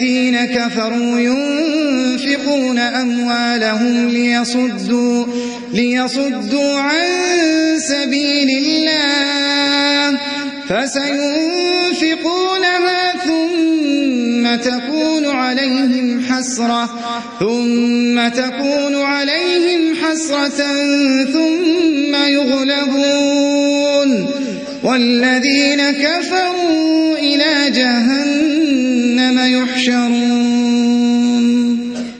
والذين كفروا ينفقون أموالهم ليصدوا, ليصدوا عن سبيل الله. فسينفقونها ثم تكون عليهم حسرة ثم تكون عليهم حسرة ثم يغلبون. والذين كفروا إلى جهنم يحشرون